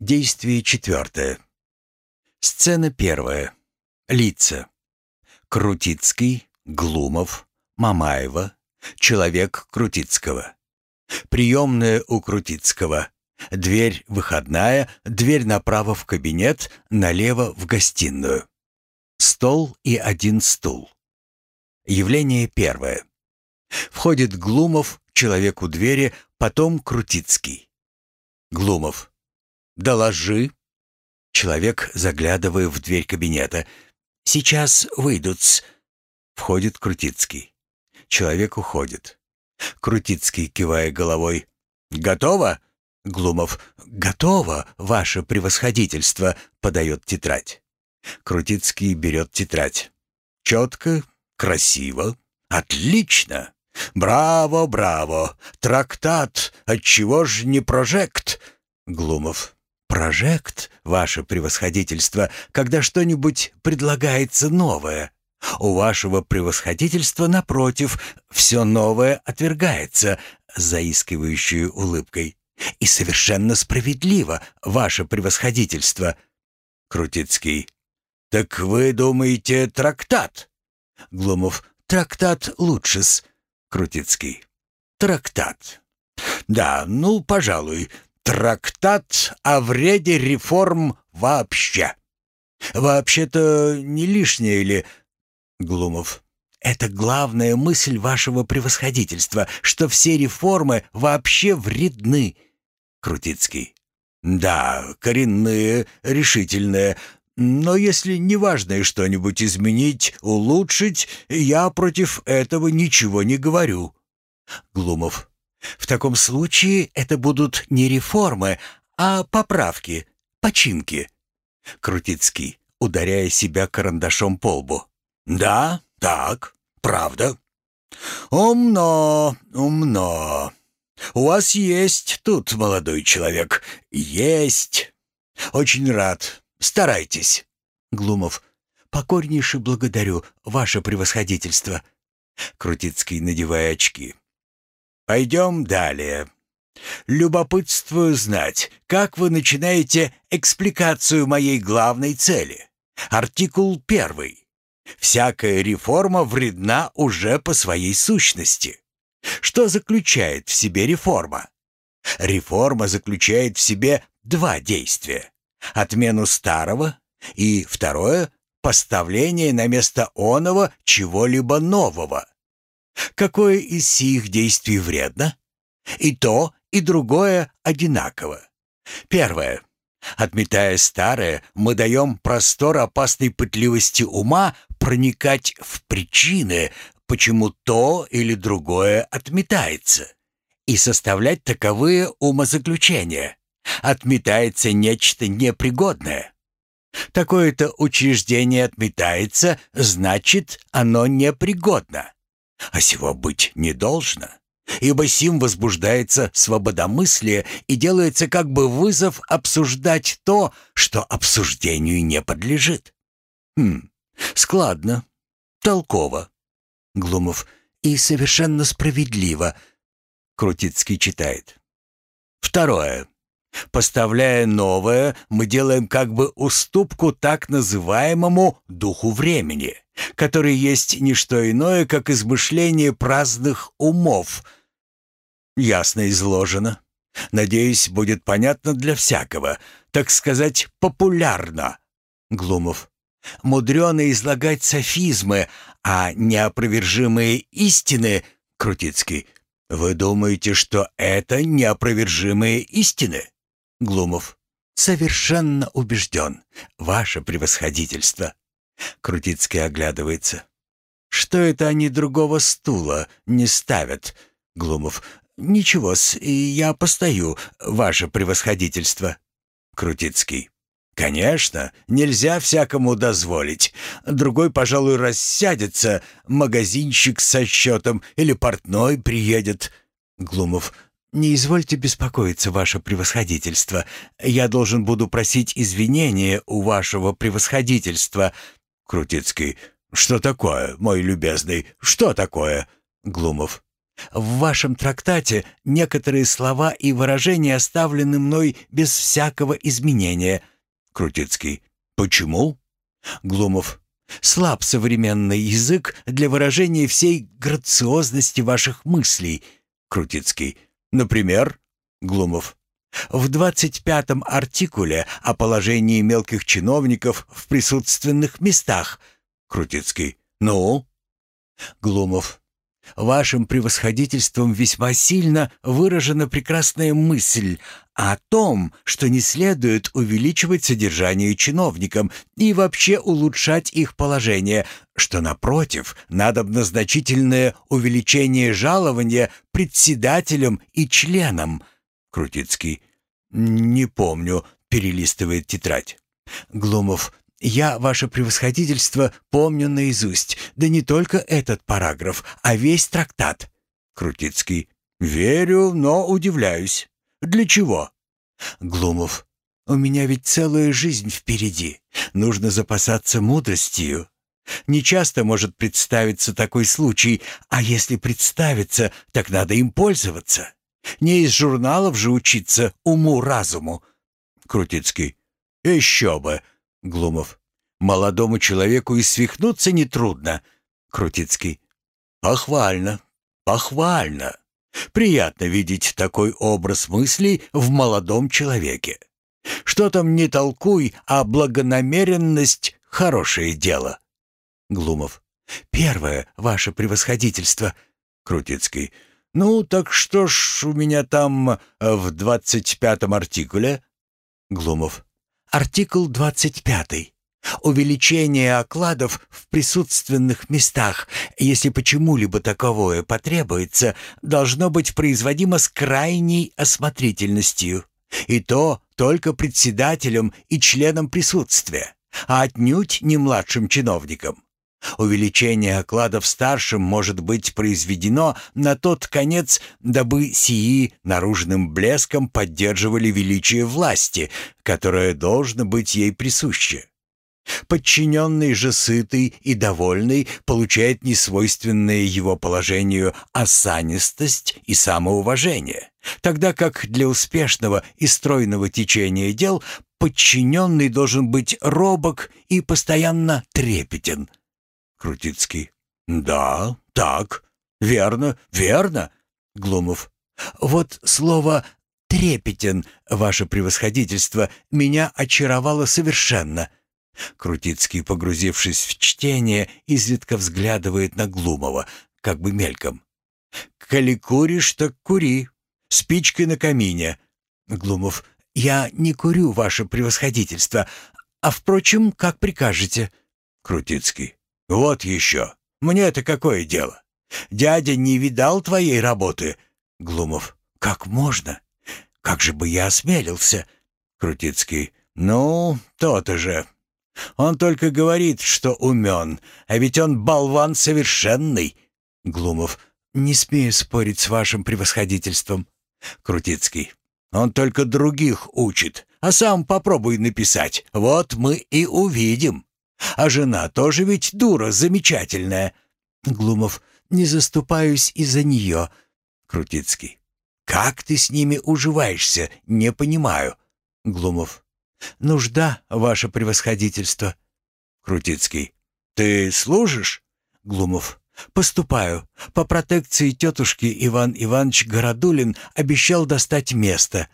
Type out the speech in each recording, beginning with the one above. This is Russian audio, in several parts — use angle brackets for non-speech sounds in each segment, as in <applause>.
Действие четвертое. Сцена первая. Лица. Крутицкий, Глумов, Мамаева, человек Крутицкого. Приемная у Крутицкого. Дверь выходная, дверь направо в кабинет, налево в гостиную. Стол и один стул. Явление первое. Входит Глумов, человек у двери, потом Крутицкий. Глумов. «Доложи». Человек, заглядывая в дверь кабинета. «Сейчас выйдут-с». Входит Крутицкий. Человек уходит. Крутицкий, кивая головой. «Готово?» Глумов. «Готово, ваше превосходительство», — подает тетрадь. Крутицкий берет тетрадь. «Четко, красиво, отлично. Браво, браво. Трактат, отчего ж не прожект?» Глумов. «Прожект, ваше превосходительство, когда что-нибудь предлагается новое. У вашего превосходительства, напротив, все новое отвергается», заискивающей улыбкой. «И совершенно справедливо, ваше превосходительство». Крутицкий. «Так вы думаете, трактат?» Глумов. «Трактат лучше-с». Крутицкий. «Трактат. Да, ну, пожалуй, Трактат о вреде реформ вообще. Вообще-то не лишнее ли, Глумов? Это главная мысль вашего превосходительства, что все реформы вообще вредны. Крутицкий. Да, коренные, решительные. Но если неважное что-нибудь изменить, улучшить, я против этого ничего не говорю. Глумов. В таком случае это будут не реформы, а поправки, починки. Крутицкий, ударяя себя карандашом по лбу. Да, так, правда. Умно, умно. У вас есть тут, молодой человек, есть. Очень рад. Старайтесь. Глумов. Покорнейше благодарю, ваше превосходительство. Крутицкий, надевая очки. Пойдем далее. Любопытствую знать, как вы начинаете экспликацию моей главной цели. Артикул первый. Всякая реформа вредна уже по своей сущности. Что заключает в себе реформа? Реформа заключает в себе два действия. Отмену старого и, второе, поставление на место оного чего-либо нового. Какое из сих действий вредно? И то, и другое одинаково. Первое. Отметая старое, мы даем простор опасной пытливости ума проникать в причины, почему то или другое отметается, и составлять таковые умозаключения. Отметается нечто непригодное. Такое-то учреждение отметается, значит, оно непригодно. А сего быть не должно, ибо сим возбуждается свободомыслие и делается как бы вызов обсуждать то, что обсуждению не подлежит. Хм, складно, толково. Глумов и совершенно справедливо. Крутицкий читает. Второе. Поставляя новое, мы делаем как бы уступку так называемому «духу времени», который есть не что иное, как измышление праздных умов. Ясно изложено. Надеюсь, будет понятно для всякого, так сказать, популярно. Глумов. Мудрено излагать софизмы, а неопровержимые истины, Крутицкий, вы думаете, что это неопровержимые истины? Глумов. «Совершенно убежден. Ваше превосходительство». Крутицкий оглядывается. «Что это они другого стула не ставят?» Глумов. «Ничего-с, я постою, ваше превосходительство». Крутицкий. «Конечно, нельзя всякому дозволить. Другой, пожалуй, рассядется, магазинщик со счетом или портной приедет». Глумов. «Не извольте беспокоиться, ваше превосходительство. Я должен буду просить извинения у вашего превосходительства». Крутицкий. «Что такое, мой любезный? Что такое?» Глумов. В вашем трактате некоторые слова и выражения оставлены мной без всякого изменения. Крутицкий. Почему? Глумов. Слаб современный язык для выражения всей грациозности ваших мыслей. Крутицкий. Например? Глумов. В 25-м артикуле о положении мелких чиновников в присутственных местах. Крутицкий. Ну? Глумов. Вашим превосходительством весьма сильно выражена прекрасная мысль о том, что не следует увеличивать содержание чиновникам и вообще улучшать их положение, что, напротив, надо значительное увеличение жалования председателям и членам. Крутицкий. «Не помню», — перелистывает тетрадь. Глумов. Я, ваше превосходительство, помню наизусть, да не только этот параграф, а весь трактат. Крутицкий. Верю, но удивляюсь. Для чего? Глумов. У меня ведь целая жизнь впереди. Нужно запасаться мудростью. Нечасто может представиться такой случай, а если представится, так надо им пользоваться. Не из журналов же учиться уму-разуму. Крутицкий. Еще бы. Глумов. Молодому человеку и свихнуться нетрудно. Крутицкий. Похвально, похвально. Приятно видеть такой образ мыслей в молодом человеке. Что там не толкуй, а благонамеренность — хорошее дело. Глумов. Первое, ваше превосходительство. Крутицкий. Ну, так что ж у меня там в двадцать пятом артикуле? Глумов. Артикул 25. Увеличение окладов в присутственных местах, если почему-либо таковое потребуется, должно быть производимо с крайней осмотрительностью. И то только председателем и членом присутствия, а отнюдь не младшим чиновником. Увеличение окладов старшим может быть произведено на тот конец, дабы сии наружным блеском поддерживали величие власти, которое должно быть ей присуще. Подчиненный же сытый и довольный получает несвойственное его положению осанистость и самоуважение, тогда как для успешного и стройного течения дел подчиненный должен быть робок и постоянно трепетен – Крутицкий. «Да, так, верно, верно». Глумов. «Вот слово «трепетен», ваше превосходительство, меня очаровало совершенно». Крутицкий, погрузившись в чтение, изредка взглядывает на Глумова, как бы мельком. «Коли куришь, так кури. Спичкой на камине». Глумов. «Я не курю, ваше превосходительство. А, впрочем, как прикажете». Крутицкий. «Вот еще. Мне-то какое дело? Дядя не видал твоей работы?» Глумов. «Как можно? Как же бы я осмелился?» Крутицкий. «Ну, то-то же. Он только говорит, что умен, а ведь он болван совершенный». Глумов. «Не смею спорить с вашим превосходительством». Крутицкий. «Он только других учит, а сам попробуй написать. Вот мы и увидим». А жена тоже ведь дура замечательная. Глумов. Не заступаюсь из-за нее. Крутицкий. Как ты с ними уживаешься, не понимаю. Глумов. Нужда, ваше превосходительство. Крутицкий. Ты служишь? Глумов. Поступаю. По протекции тетушки Иван Иванович Городулин обещал достать место.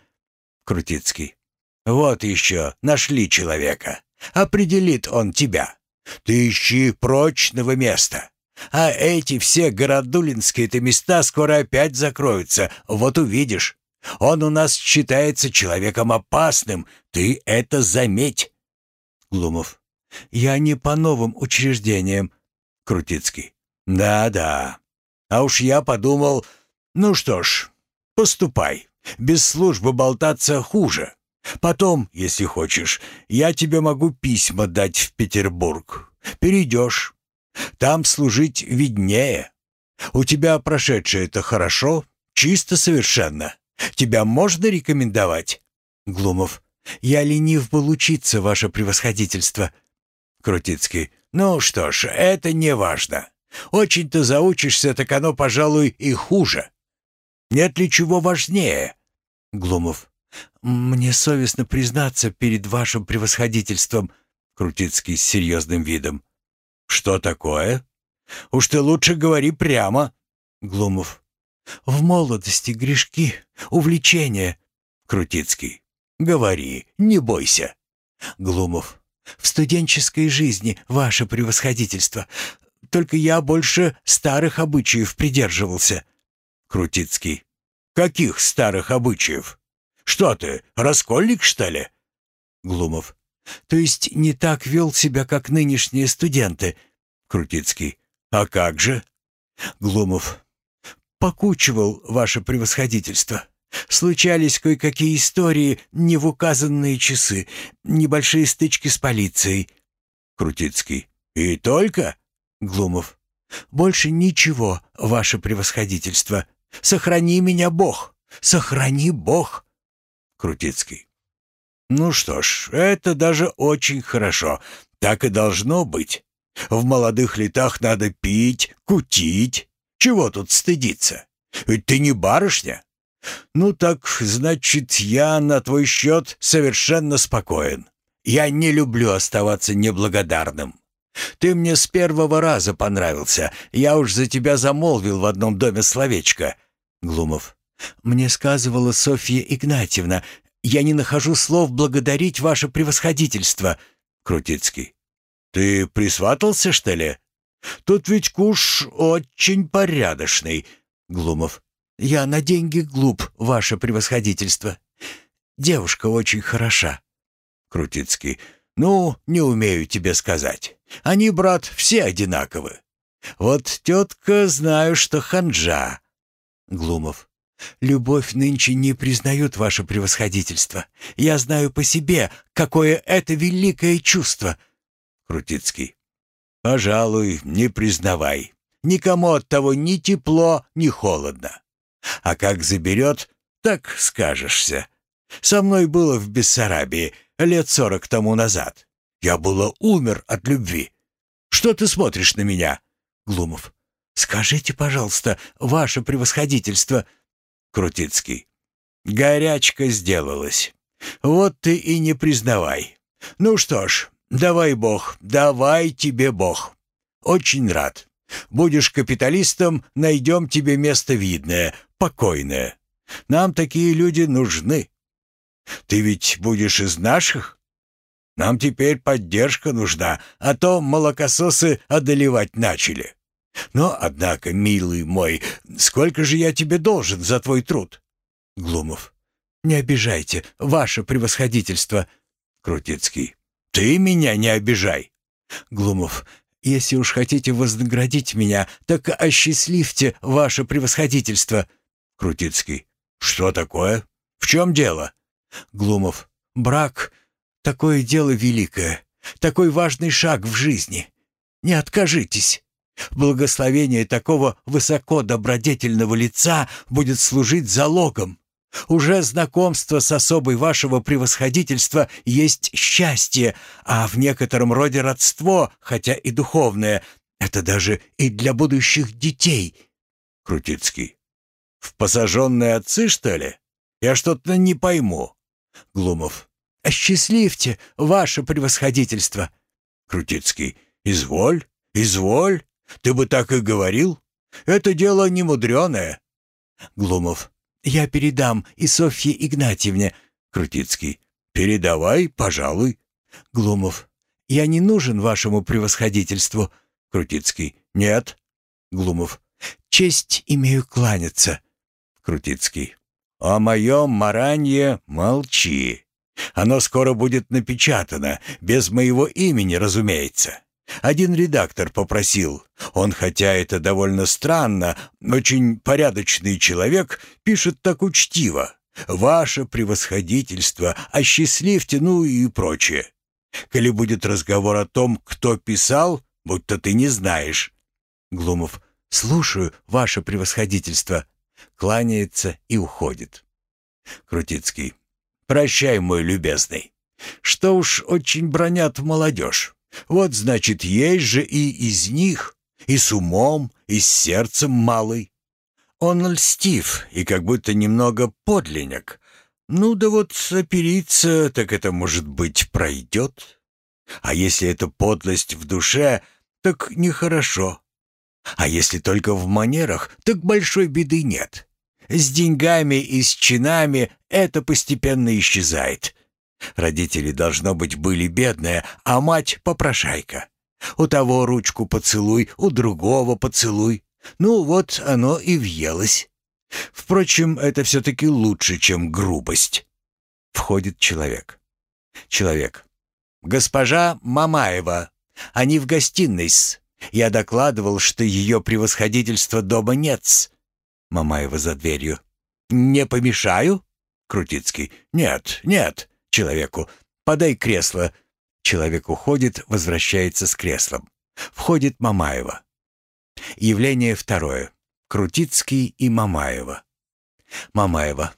Крутицкий. Вот еще, нашли человека. Определит он тебя. Ты ищи прочного места. А эти все городулинские-то места скоро опять закроются, вот увидишь. Он у нас считается человеком опасным, ты это заметь. Глумов. Я не по новым учреждениям. Крутицкий. Да-да. А уж я подумал, ну что ж, поступай. Без службы болтаться хуже. Потом, если хочешь, я тебе могу письма дать в Петербург. Перейдешь. Там служить виднее. У тебя прошедшее это хорошо, чисто совершенно. Тебя можно рекомендовать? Глумов. Я ленив был учиться, ваше превосходительство. Крутицкий. Ну что ж, это не важно. Очень-то заучишься, так оно, пожалуй, и хуже. Нет ли чего важнее?» Глумов. «Мне совестно признаться перед вашим превосходительством», Крутицкий с серьезным видом. «Что такое? Уж ты лучше говори прямо». Глумов. «В молодости грешки, увлечения». Крутицкий. «Говори, не бойся». Глумов. «В студенческой жизни, ваше превосходительство. Только я больше старых обычаев придерживался». Крутицкий. «Каких старых обычаев? Что ты, раскольник, что ли?» Глумов. «То есть не так вел себя, как нынешние студенты?» Крутицкий. «А как же?» Глумов. «Покучивал, ваше превосходительство. Случались кое-какие истории не в указанные часы, небольшие стычки с полицией». Крутицкий. «И только?» Глумов. «Больше ничего, ваше превосходительство. Сохрани меня, Бог! Сохрани, Бог!» Крутицкий. «Ну что ж, это даже очень хорошо. Так и должно быть. В молодых летах надо пить, кутить. Чего тут стыдиться? Ты не барышня. Ну так, значит, я на твой счет совершенно спокоен. Я не люблю оставаться неблагодарным. Ты мне с первого раза понравился. Я уж за тебя замолвил в одном доме словечко. Глумов. Мне сказывала Софья Игнатьевна. Я не нахожу слов благодарить ваше превосходительство. Крутицкий. Ты присватался, что ли? Тут ведь куш очень порядочный. Глумов. Я на деньги глуп, ваше превосходительство. Девушка очень хороша. Крутицкий. Ну, не умею тебе сказать. Они, брат, все одинаковы. Вот тетка, знаю, что ханжа. Глумов. «Любовь нынче не признают ваше превосходительство. Я знаю по себе, какое это великое чувство». Крутицкий. «Пожалуй, не признавай. Никому от того ни тепло, ни холодно. А как заберет, так скажешься. Со мной было в Бессарабии лет сорок тому назад. Я было умер от любви. Что ты смотришь на меня?» Глумов. «Скажите, пожалуйста, ваше превосходительство...» Крутицкий. «Горячка сделалась. Вот ты и не признавай. Ну что ж, давай Бог, давай тебе Бог. Очень рад. Будешь капиталистом, найдем тебе место видное, покойное. Нам такие люди нужны. Ты ведь будешь из наших? Нам теперь поддержка нужна, а то молокососы одолевать начали. Но, однако, милый мой, сколько же я тебе должен за твой труд? Глумов. Не обижайте, ваше превосходительство. Крутицкий. Ты меня не обижай. Глумов. Если уж хотите вознаградить меня, так осчастливьте ваше превосходительство. Крутицкий. Что такое? В чем дело? Глумов. Брак — такое дело великое, такой важный шаг в жизни. Не откажитесь. Благословение такого высоко добродетельного лица будет служить залогом. Уже знакомство с особой вашего превосходительства есть счастье, а в некотором роде родство, хотя и духовное, это даже и для будущих детей. Крутицкий. В посаженные отцы, что ли? Я что-то не пойму. Глумов. Осчастливьте, ваше превосходительство. Крутицкий. Изволь, изволь. Ты бы так и говорил? Это дело немудреное. Глумов. Я передам и Софье Игнатьевне. Крутицкий. Передавай, пожалуй. Глумов. Я не нужен вашему превосходительству. Крутицкий. Нет. Глумов. Честь имею кланяться. Крутицкий. О моем маранье молчи. Оно скоро будет напечатано, без моего имени, разумеется. Один редактор попросил. Он, хотя это довольно странно, очень порядочный человек, пишет так учтиво. «Ваше превосходительство, осчастливьте, ну и прочее». Коли будет разговор о том, кто писал, будто ты не знаешь. Глумов. «Слушаю, ваше превосходительство». Кланяется и уходит. Крутицкий. «Прощай, мой любезный. Что уж очень бронят молодежь. Вот, значит, есть же и из них. И с умом, и с сердцем малый. Он льстив и как будто немного подлинник. Ну да вот опериться, так это, может быть, пройдет. А если это подлость в душе, так нехорошо. А если только в манерах, так большой беды нет. С деньгами и с чинами это постепенно исчезает. Родители, должно быть, были бедные, а мать — попрошайка. У того ручку поцелуй, у другого поцелуй. Ну вот оно и въелось. Впрочем, это все-таки лучше, чем грубость. Входит человек. Человек. «Госпожа Мамаева, они в гостиной-с. Я докладывал, что ее превосходительство дома нет-с». Мамаева за дверью. «Не помешаю?» Крутицкий. «Нет, нет». Человеку. «Подай кресло». Человек уходит, возвращается с креслом. Входит Мамаева. Явление второе. Крутицкий и Мамаева. Мамаева.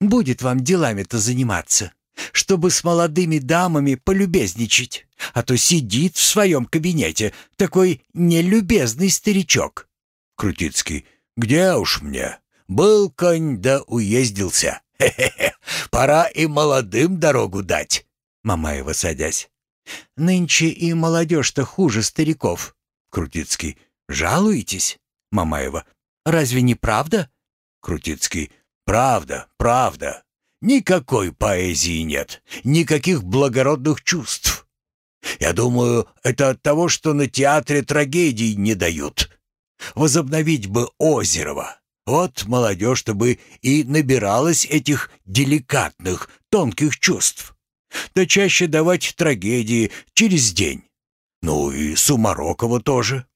«Будет вам делами-то заниматься, чтобы с молодыми дамами полюбезничать, а то сидит в своем кабинете такой нелюбезный старичок». Крутицкий. «Где уж мне? Был конь да уездился. Хе-хе-хе, <laughs> пора и молодым дорогу дать». Мамаева, садясь. «Нынче и молодежь-то хуже стариков». Крутицкий. «Жалуетесь?» Мамаева. «Разве не правда?» Крутицкий. «Правда, правда. Никакой поэзии нет, никаких благородных чувств. Я думаю, это от того, что на театре трагедий не дают. Возобновить бы Озерова. Вот молодежь-то бы и набиралась этих деликатных, тонких чувств. Да чаще давать трагедии через день. Ну и Сумарокова тоже.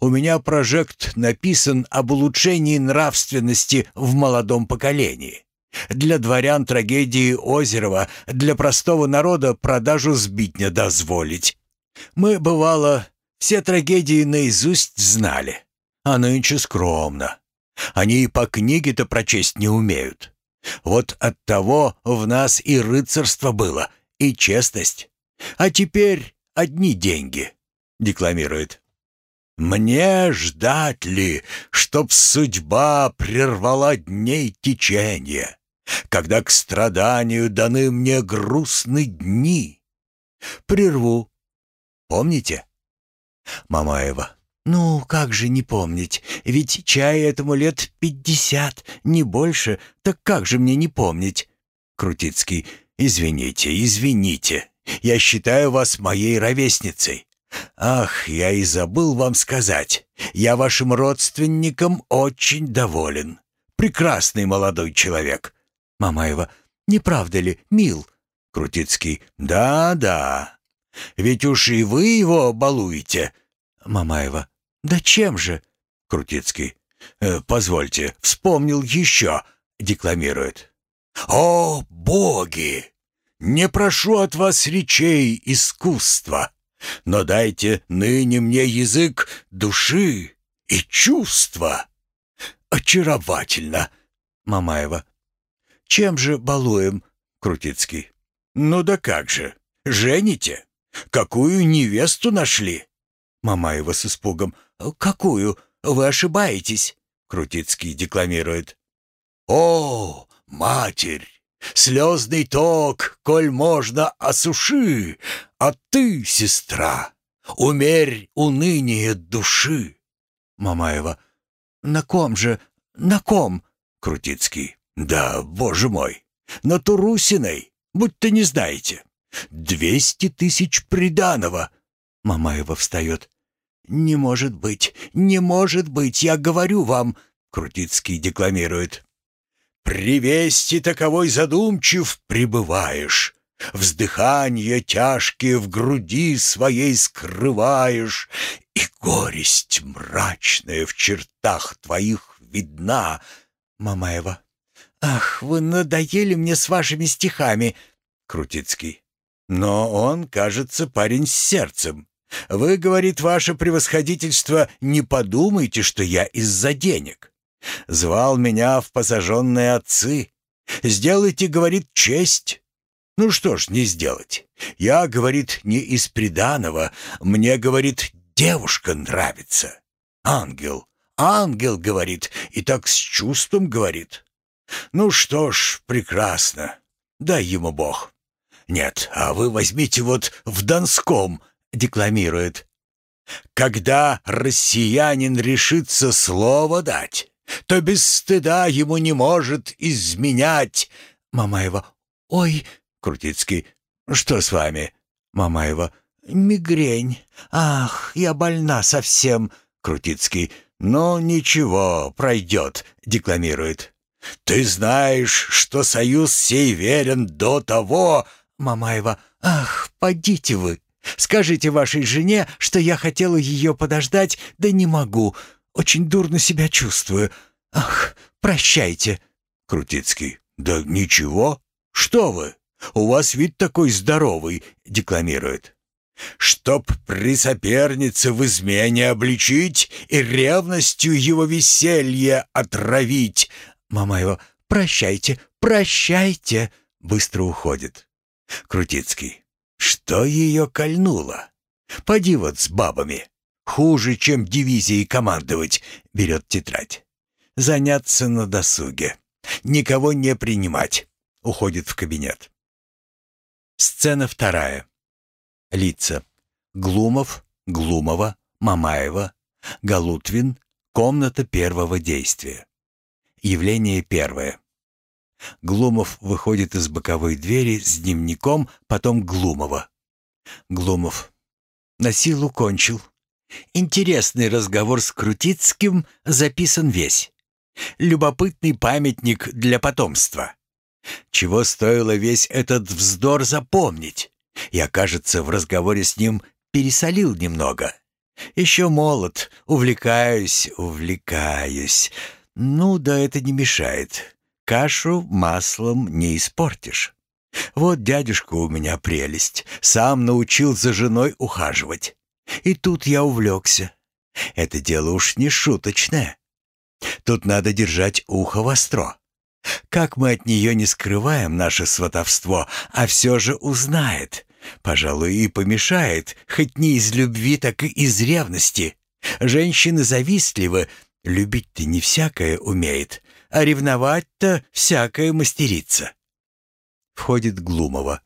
У меня прожект написан об улучшении нравственности в молодом поколении. Для дворян трагедии Озерова, для простого народа продажу сбить не дозволить. Мы, бывало, все трагедии наизусть знали, а нынче скромно. Они и по книге-то прочесть не умеют. Вот от того в нас и рыцарство было, и честность. А теперь одни деньги, декламирует. Мне ждать ли, чтоб судьба прервала дней течение, Когда к страданию даны мне грустны дни? Прерву. Помните? Мамаева. Ну, как же не помнить? Ведь чай этому лет пятьдесят, не больше. Так как же мне не помнить? Крутицкий. Извините, извините. Я считаю вас моей ровесницей. «Ах, я и забыл вам сказать. Я вашим родственникам очень доволен. Прекрасный молодой человек». Мамаева. «Не правда ли, мил?» Крутицкий. «Да-да. Ведь уж и вы его балуете». Мамаева. «Да чем же?» Крутицкий. «Э, «Позвольте, вспомнил еще», — декламирует. «О, боги! Не прошу от вас речей искусства, но дайте ныне мне язык души и чувства. Очаровательно. Мамаева. Чем же балуем? Крутицкий. Ну да как же. Жените? Какую невесту нашли? Мамаева с испугом. Какую? Вы ошибаетесь. Крутицкий декламирует. О, матерь! Слезный ток, коль можно, осуши, а ты, сестра, умерь уныние души. Мамаева. На ком же, на ком? Крутицкий. Да, боже мой, на Турусиной, будто не знаете. Двести тысяч приданого. Мамаева встает. «Не может быть, не может быть, я говорю вам!» Крутицкий декламирует. При вести таковой задумчив пребываешь, Вздыханье тяжкие в груди своей скрываешь, И горесть мрачная в чертах твоих видна. Мамаева. «Ах, вы надоели мне с вашими стихами!» Крутицкий. «Но он, кажется, парень с сердцем. Вы, говорит ваше превосходительство, не подумайте, что я из-за денег. Звал меня в посаженные отцы. Сделайте, говорит, честь. Ну что ж не сделать? Я, говорит, не из приданого. Мне, говорит, девушка нравится. Ангел. Ангел говорит, и так с чувством говорит. Ну что ж, прекрасно. Дай ему Бог. Нет, а вы возьмите вот в Донском, декламирует. Когда россиянин решится слово дать, то без стыда ему не может изменять. Мамаева. Ой, Крутицкий. Что с вами? Мамаева. Мигрень. Ах, я больна совсем. Крутицкий. «Ну, ничего, пройдет», — декламирует. «Ты знаешь, что союз сей верен до того...» Мамаева. «Ах, подите вы! Скажите вашей жене, что я хотела ее подождать, да не могу. Очень дурно себя чувствую. Ах, прощайте!» Крутицкий. «Да ничего. Что вы? У вас вид такой здоровый», — декламирует чтоб при сопернице в измене обличить и ревностью его веселье отравить. Мамаева, прощайте, прощайте, быстро уходит. Крутицкий, что ее кольнуло? Поди вот с бабами. Хуже, чем дивизией командовать, берет тетрадь. Заняться на досуге. Никого не принимать. Уходит в кабинет. Сцена вторая. Лица. Глумов, Глумова, Мамаева, Галутвин, комната первого действия. Явление первое. Глумов выходит из боковой двери с дневником, потом Глумова. Глумов. На силу кончил. Интересный разговор с Крутицким записан весь. Любопытный памятник для потомства. Чего стоило весь этот вздор запомнить? Я, кажется, в разговоре с ним пересолил немного. Еще молод, увлекаюсь, увлекаюсь. Ну, да это не мешает. Кашу маслом не испортишь. Вот дядюшка у меня прелесть, сам научил за женой ухаживать. И тут я увлекся. Это дело уж не шуточное. Тут надо держать ухо востро. Как мы от нее не скрываем наше сватовство, а все же узнает, Пожалуй, и помешает, хоть не из любви, так и из ревности. Женщины завистливы, любить-то не всякое умеет, а ревновать-то всякое мастерица. Входит Глумова.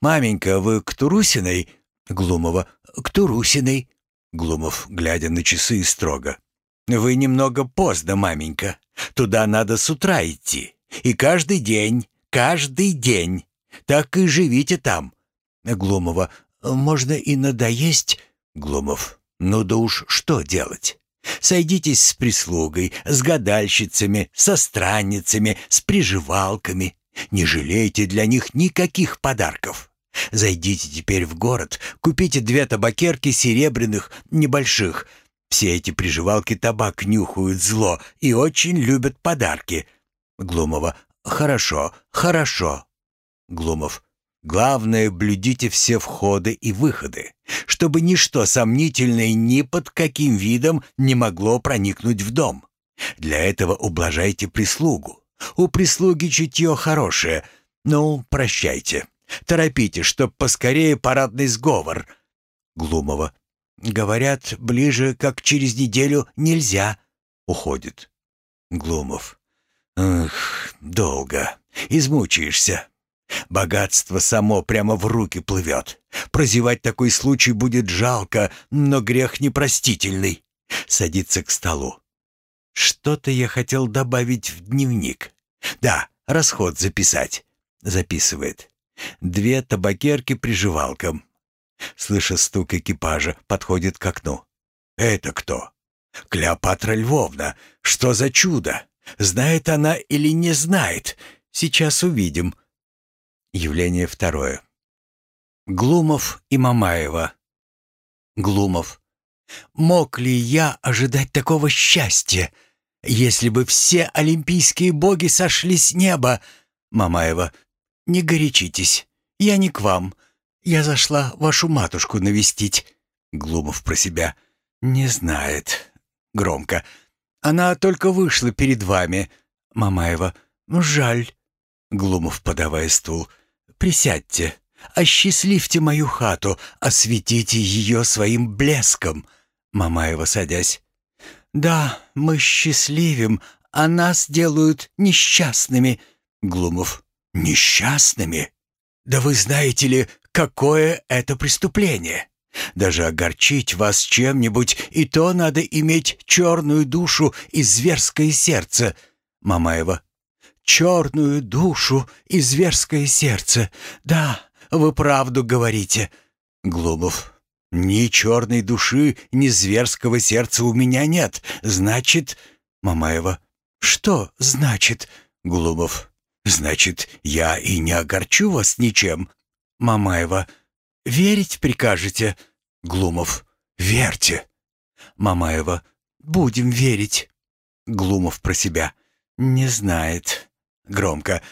«Маменька, вы к Турусиной?» Глумова. «К Турусиной». Глумов, глядя на часы, строго. «Вы немного поздно, маменька. Туда надо с утра идти. И каждый день, каждый день. Так и живите там. Глумова. «Можно и надоесть?» Глумов. «Ну да уж что делать? Сойдитесь с прислугой, с гадальщицами, со странницами, с приживалками. Не жалейте для них никаких подарков. Зайдите теперь в город, купите две табакерки серебряных, небольших. Все эти приживалки табак нюхают зло и очень любят подарки». Глумова. «Хорошо, хорошо». Глумов. Главное, блюдите все входы и выходы, чтобы ничто сомнительное ни под каким видом не могло проникнуть в дом. Для этого ублажайте прислугу. У прислуги чутье хорошее. Ну, прощайте. Торопите, чтоб поскорее парадный сговор. Глумова. Говорят, ближе, как через неделю, нельзя. Уходит. Глумов. Эх, долго. Измучаешься. Богатство само прямо в руки плывет. Прозевать такой случай будет жалко, но грех непростительный. Садится к столу. Что-то я хотел добавить в дневник. Да, расход записать. Записывает. Две табакерки приживалкам. Слыша стук экипажа, подходит к окну. «Это кто?» «Клеопатра Львовна. Что за чудо? Знает она или не знает? Сейчас увидим», Явление второе. Глумов и Мамаева. Глумов. Мог ли я ожидать такого счастья, если бы все олимпийские боги сошли с неба? Мамаева. Не горячитесь, я не к вам. Я зашла вашу матушку навестить. Глумов про себя. Не знает. Громко. Она только вышла перед вами. Мамаева. Жаль. Глумов, подавая стул. Присядьте, осчастливьте мою хату, осветите ее своим блеском. Мамаева, садясь. «Да, мы счастливим, а нас делают несчастными». Глумов. «Несчастными? Да вы знаете ли, какое это преступление? Даже огорчить вас чем-нибудь, и то надо иметь черную душу и зверское сердце». Мамаева. «Черную душу и зверское сердце. Да, вы правду говорите». Глумов. «Ни черной души, ни зверского сердца у меня нет. Значит...» Мамаева. «Что значит?» Глумов. «Значит, я и не огорчу вас ничем». Мамаева. «Верить прикажете?» Глумов. «Верьте». Мамаева. «Будем верить». Глумов про себя. «Не знает». Громко.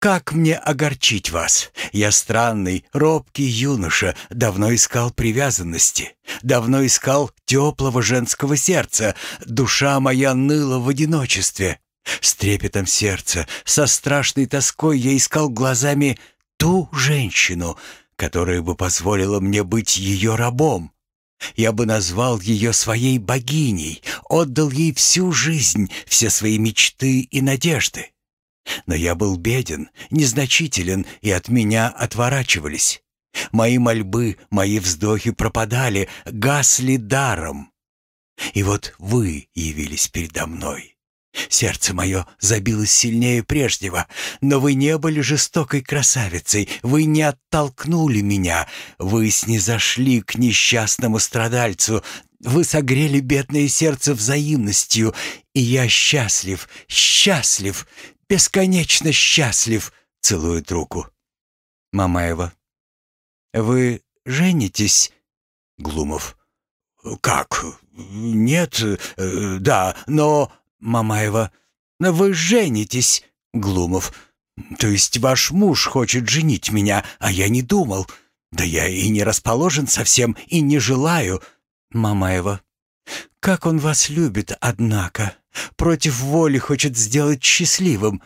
«Как мне огорчить вас? Я странный, робкий юноша, давно искал привязанности, давно искал теплого женского сердца, душа моя ныла в одиночестве. С трепетом сердца, со страшной тоской я искал глазами ту женщину, которая бы позволила мне быть ее рабом. Я бы назвал ее своей богиней, отдал ей всю жизнь, все свои мечты и надежды. Но я был беден, незначителен, и от меня отворачивались. Мои мольбы, мои вздохи пропадали, гасли даром. И вот вы явились передо мной. Сердце мое забилось сильнее прежнего, но вы не были жестокой красавицей, вы не оттолкнули меня, вы снизошли к несчастному страдальцу, вы согрели бедное сердце взаимностью, и я счастлив, счастлив, бесконечно счастлив!» — целует руку. Мамаева. «Вы женитесь?» Глумов. «Как? Нет, э, да, но...» Мамаева. «Вы женитесь?» Глумов. «То есть ваш муж хочет женить меня, а я не думал. Да я и не расположен совсем, и не желаю». Мамаева. «Как он вас любит, однако!» Против воли хочет сделать счастливым.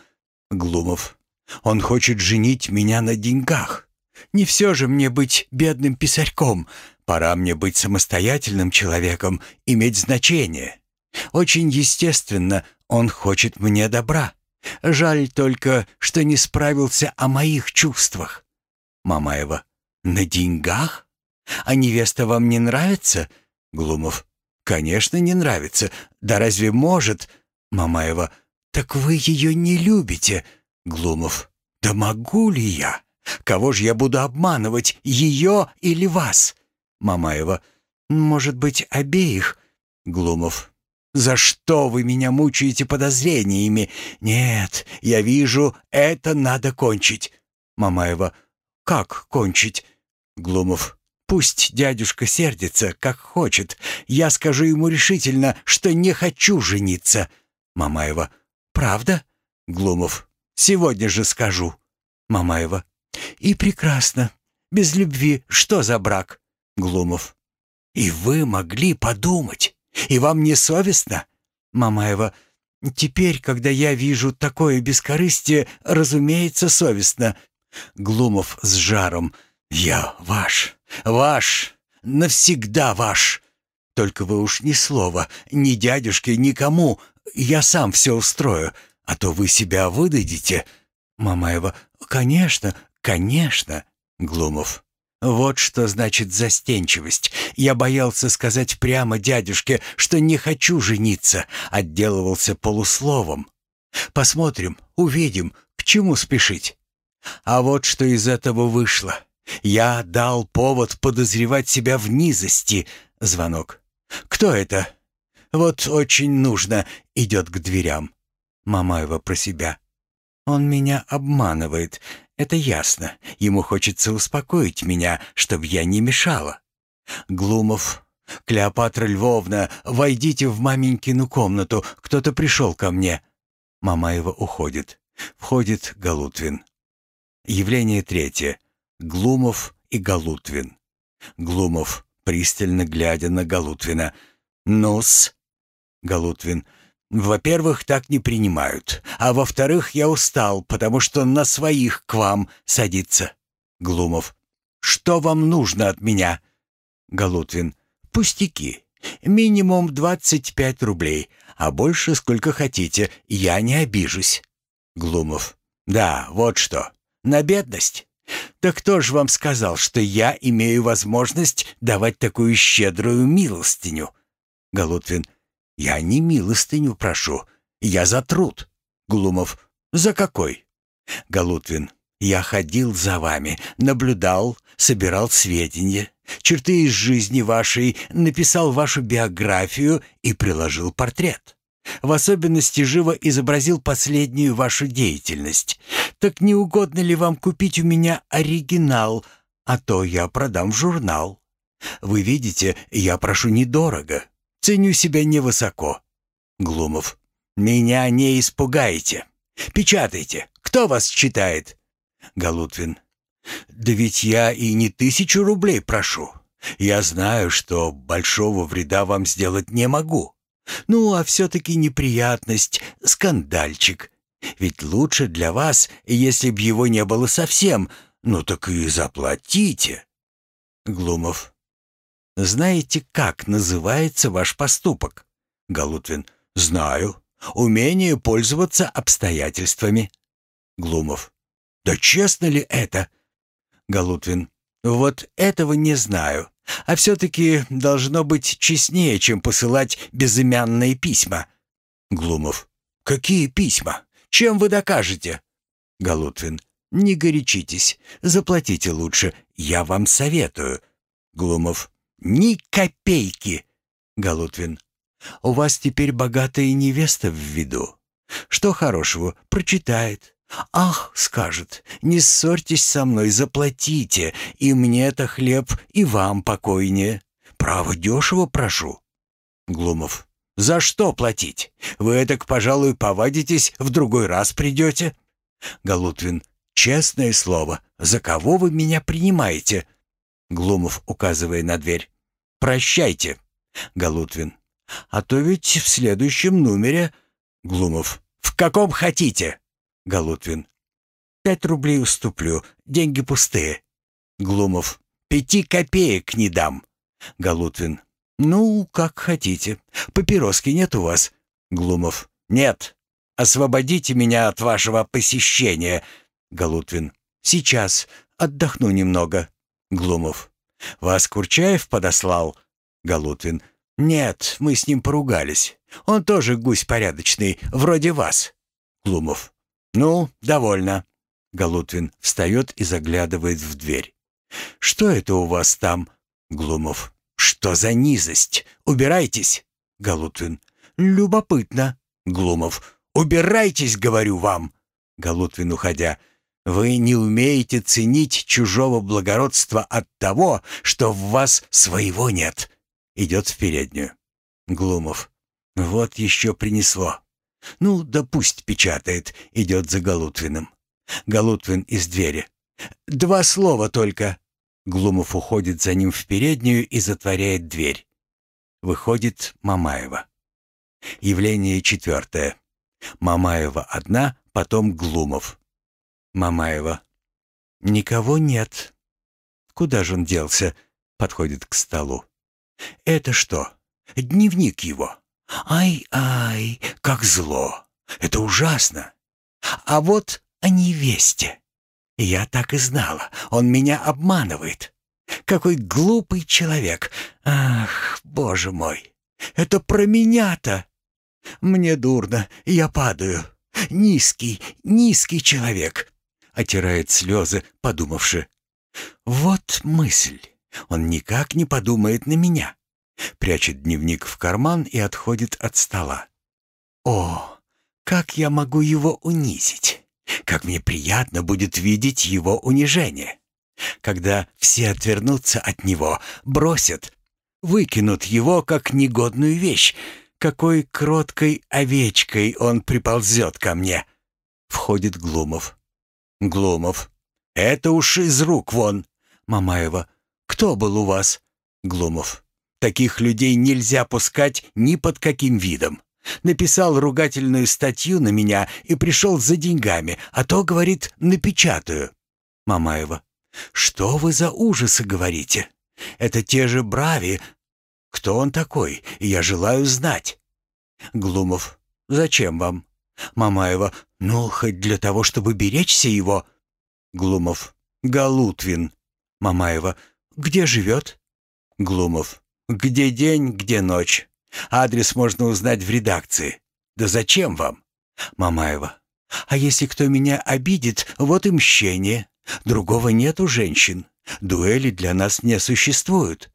Глумов. Он хочет женить меня на деньгах. Не все же мне быть бедным писарьком. Пора мне быть самостоятельным человеком, иметь значение. Очень естественно, он хочет мне добра. Жаль только, что не справился о моих чувствах. Мамаева. На деньгах? А невеста вам не нравится? Глумов. «Конечно, не нравится. Да разве может?» Мамаева. «Так вы ее не любите?» Глумов. «Да могу ли я? Кого же я буду обманывать, ее или вас?» Мамаева. «Может быть, обеих?» Глумов. «За что вы меня мучаете подозрениями? Нет, я вижу, это надо кончить». Мамаева. «Как кончить?» Глумов. Пусть дядюшка сердится, как хочет. Я скажу ему решительно, что не хочу жениться. Мамаева. Правда? Глумов. Сегодня же скажу. Мамаева. И прекрасно. Без любви что за брак? Глумов. И вы могли подумать. И вам не совестно? Мамаева. Теперь, когда я вижу такое бескорыстие, разумеется, совестно. Глумов с жаром. «Я ваш, ваш, навсегда ваш. Только вы уж ни слова, ни дядюшке, никому. Я сам все устрою, а то вы себя выдадите». Мамаева. «Конечно, конечно». Глумов. «Вот что значит застенчивость. Я боялся сказать прямо дядюшке, что не хочу жениться, отделывался полусловом. Посмотрим, увидим, к чему спешить. А вот что из этого вышло. Я дал повод подозревать себя в низости. Звонок. Кто это? Вот очень нужно. Идет к дверям. Мамаева про себя. Он меня обманывает. Это ясно. Ему хочется успокоить меня, чтобы я не мешала. Глумов. «Клеопатра Львовна, войдите в маменькину комнату. Кто-то пришел ко мне». Мамаева уходит. Входит Галутвин. Явление третье. Глумов и Галутвин. Глумов, пристально глядя на Галутвина. «Ну-с?» Галутвин. «Во-первых, так не принимают. А во-вторых, я устал, потому что на своих к вам садится». Глумов. «Что вам нужно от меня?» Галутвин. «Пустяки. Минимум 25 рублей, а больше сколько хотите, я не обижусь. Глумов. Да, вот что. На бедность. Да кто ж вам сказал, что я имею возможность давать такую щедрую милостыню? Галутвин. Я не милостыню прошу, я за труд. Глумов. За какой? Галутвин. Я ходил за вами, наблюдал, собирал сведения, черты из жизни вашей, написал вашу биографию и приложил портрет. В особенности живо изобразил последнюю вашу деятельность. Так не угодно ли вам купить у меня оригинал, а то я продам в журнал? Вы видите, я прошу недорого, ценю себя невысоко. Глумов. Меня не испугаете. Печатайте. Кто вас читает? Галутвин. «Да ведь я и не тысячу рублей прошу. Я знаю, что большого вреда вам сделать не могу. Ну, а все-таки неприятность, скандальчик. Ведь лучше для вас, если б его не было совсем. Ну так и заплатите». Глумов. «Знаете, как называется ваш поступок?» Галутвин. «Знаю. Умение пользоваться обстоятельствами». Глумов. «Да честно ли это?» Галутвин. «Вот этого не знаю. А все-таки должно быть честнее, чем посылать безымянные письма». Глумов. «Какие письма? Чем вы докажете?» Галутвин. «Не горячитесь. Заплатите лучше. Я вам советую». Глумов. «Ни копейки!» Галутвин. «У вас теперь богатая невеста в виду. Что хорошего, прочитает, «Ах», — скажет, — «не ссорьтесь со мной, заплатите, и мне это хлеб, и вам покойнее. Право дешево прошу». Глумов. «За что платить? Вы этак, пожалуй, повадитесь, в другой раз придете?» Галутвин. «Честное слово, за кого вы меня принимаете?» Глумов, указывая на дверь. «Прощайте». Галутвин. «А то ведь в следующем номере...» Глумов. «В каком хотите?» Галутвин. «Пять рублей уступлю, деньги пустые». Глумов. «Пяти копеек не дам». Галутвин. «Ну, как хотите. Папироски нет у вас?» Глумов. «Нет. Освободите меня от вашего посещения». Галутвин. «Сейчас. Отдохну немного». Глумов. «Вас Курчаев подослал?» Галутвин. «Нет, мы с ним поругались. Он тоже гусь порядочный, вроде вас». Глумов. «Ну, довольно». Галутвин встает и заглядывает в дверь. «Что это у вас там?» Глумов. «Что за низость? Убирайтесь!» Галутвин. «Любопытно». Глумов. «Убирайтесь, говорю вам!» Галутвин, уходя. «Вы не умеете ценить чужого благородства от того, что в вас своего нет». Идет в переднюю. Глумов. «Вот еще принесло. Ну, да пусть печатает, идет за Галутвиным. Галутвин из двери. Два слова только. Глумов уходит за ним в переднюю и затворяет дверь. Выходит Мамаева. Явление четвертое. Мамаева одна, потом Глумов. Мамаева. Никого нет. Куда же он делся? Подходит к столу. Это что? Дневник его. Ай-ай, как зло! Это ужасно! А вот о невесте. Я так и знала, он меня обманывает. Какой глупый человек! Ах, боже мой! Это про меня-то! Мне дурно, я падаю. Низкий, низкий человек!» Отирает слезы, подумавши. «Вот мысль. Он никак не подумает на меня прячет дневник в карман и отходит от стола. «О, как я могу его унизить! Как мне приятно будет видеть его унижение! Когда все отвернутся от него, бросят, выкинут его как негодную вещь, какой кроткой овечкой он приползет ко мне!» Входит Глумов. «Глумов, это уж из рук вон!» Мамаева. «Кто был у вас?» Глумов. Таких людей нельзя пускать ни под каким видом. Написал ругательную статью на меня и пришел за деньгами, а то, говорит, напечатаю. Мамаева. Что вы за ужасы говорите? Это те же брави. Кто он такой? Я желаю знать. Глумов. Зачем вам? Мамаева. Ну, хоть для того, чтобы беречься его. Глумов. Галутвин. Мамаева. Где живет? Глумов. Где день, где ночь. Адрес можно узнать в редакции. Да зачем вам? Мамаева. А если кто меня обидит, вот и мщение. Другого нет у женщин. Дуэли для нас не существуют.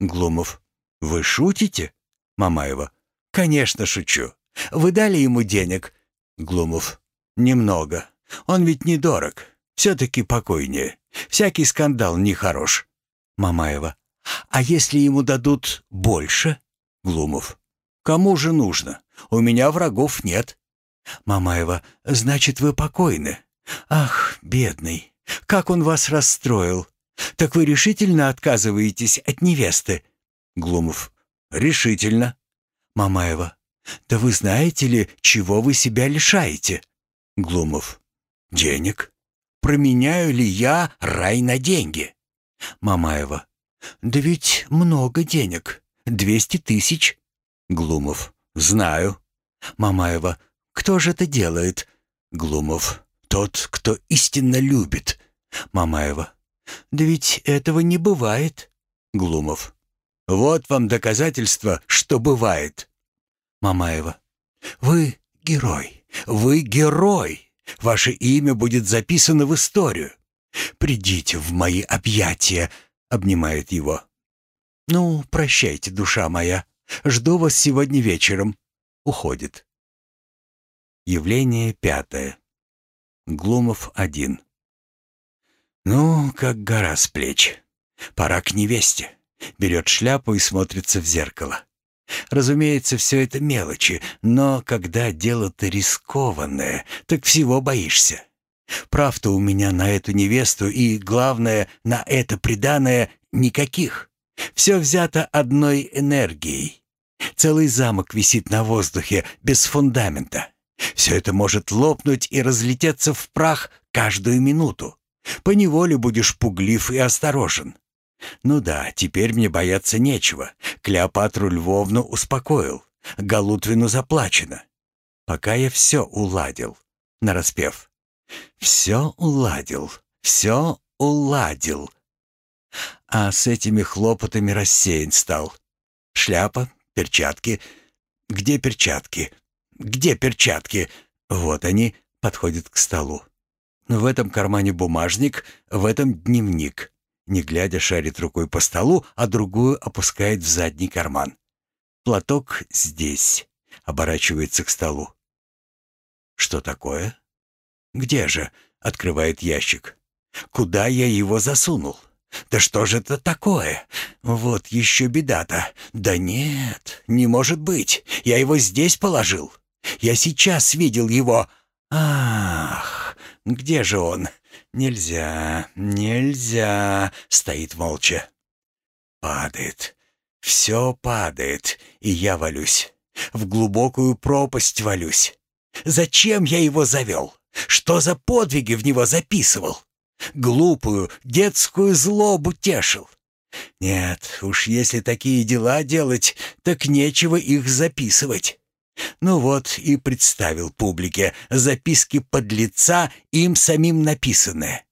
Глумов. Вы шутите? Мамаева. Конечно, шучу. Вы дали ему денег? Глумов. Немного. Он ведь недорог. Все-таки покойнее. Всякий скандал нехорош. Мамаева. А если ему дадут больше? Глумов. Кому же нужно? У меня врагов нет. Мамаева. Значит, вы покойны. Ах, бедный. Как он вас расстроил. Так вы решительно отказываетесь от невесты? Глумов. Решительно. Мамаева. Да вы знаете ли, чего вы себя лишаете? Глумов. Денег. Променяю ли я рай на деньги? Мамаева. Да ведь много денег. Двести тысяч. Глумов. Знаю. Мамаева. Кто же это делает? Глумов. Тот, кто истинно любит. Мамаева. Да ведь этого не бывает. Глумов. Вот вам доказательство, что бывает. Мамаева. Вы герой. Вы герой. Ваше имя будет записано в историю. Придите в мои объятия, обнимает его. Ну, прощайте, душа моя. Жду вас сегодня вечером. Уходит. Явление пятое. Глумов один. Ну, как гора с плеч. Пора к невесте. Берет шляпу и смотрится в зеркало. Разумеется, все это мелочи, но когда дело-то рискованное, так всего боишься. Прав-то у меня на эту невесту и, главное, на это преданное никаких. Все взято одной энергией. Целый замок висит на воздухе, без фундамента. Все это может лопнуть и разлететься в прах каждую минуту. Поневоле будешь пуглив и осторожен. Ну да, теперь мне бояться нечего. Клеопатру Львовну успокоил. Галутвину заплачено. Пока я все уладил. Нараспев. Все уладил. Все уладил. А с этими хлопотами рассеян стал. Шляпа, перчатки. Где перчатки? Где перчатки? Вот они, подходят к столу. В этом кармане бумажник, в этом дневник. Не глядя, шарит рукой по столу, а другую опускает в задний карман. Платок здесь. Оборачивается к столу. Что такое? Где же? Открывает ящик. Куда я его засунул? Да что же это такое? Вот еще беда-то. Да нет, не может быть. Я его здесь положил. Я сейчас видел его. Ах, где же он? Нельзя, нельзя. Стоит молча. Падает. Все падает, и я валюсь. В глубокую пропасть валюсь. Зачем я его завел? Что за подвиги в него записывал? Глупую, детскую злобу тешил. Нет, уж если такие дела делать, так нечего их записывать. Ну вот и представил публике записки подлеца, им самим написанные.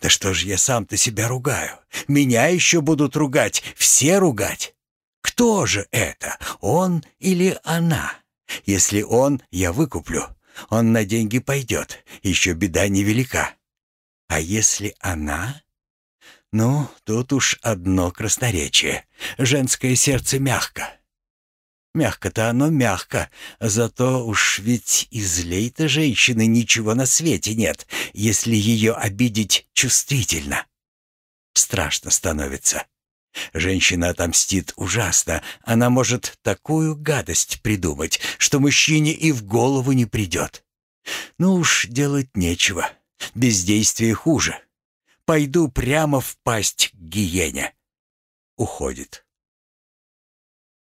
Да что ж я сам-то себя ругаю? Меня еще будут ругать, все ругать. Кто же это, он или она? Если он, я выкуплю. Он на деньги пойдет, еще беда невелика. А если она? Ну, тут уж одно красноречие. Женское сердце мягко. Мягко-то оно мягко, зато уж ведь и злей-то женщины ничего на свете нет, если ее обидеть чувствительно. Страшно становится. Женщина отомстит ужасно. Она может такую гадость придумать, что мужчине и в голову не придет. Ну уж делать нечего. Бездействие хуже. Пойду прямо в пасть к гиене. Уходит.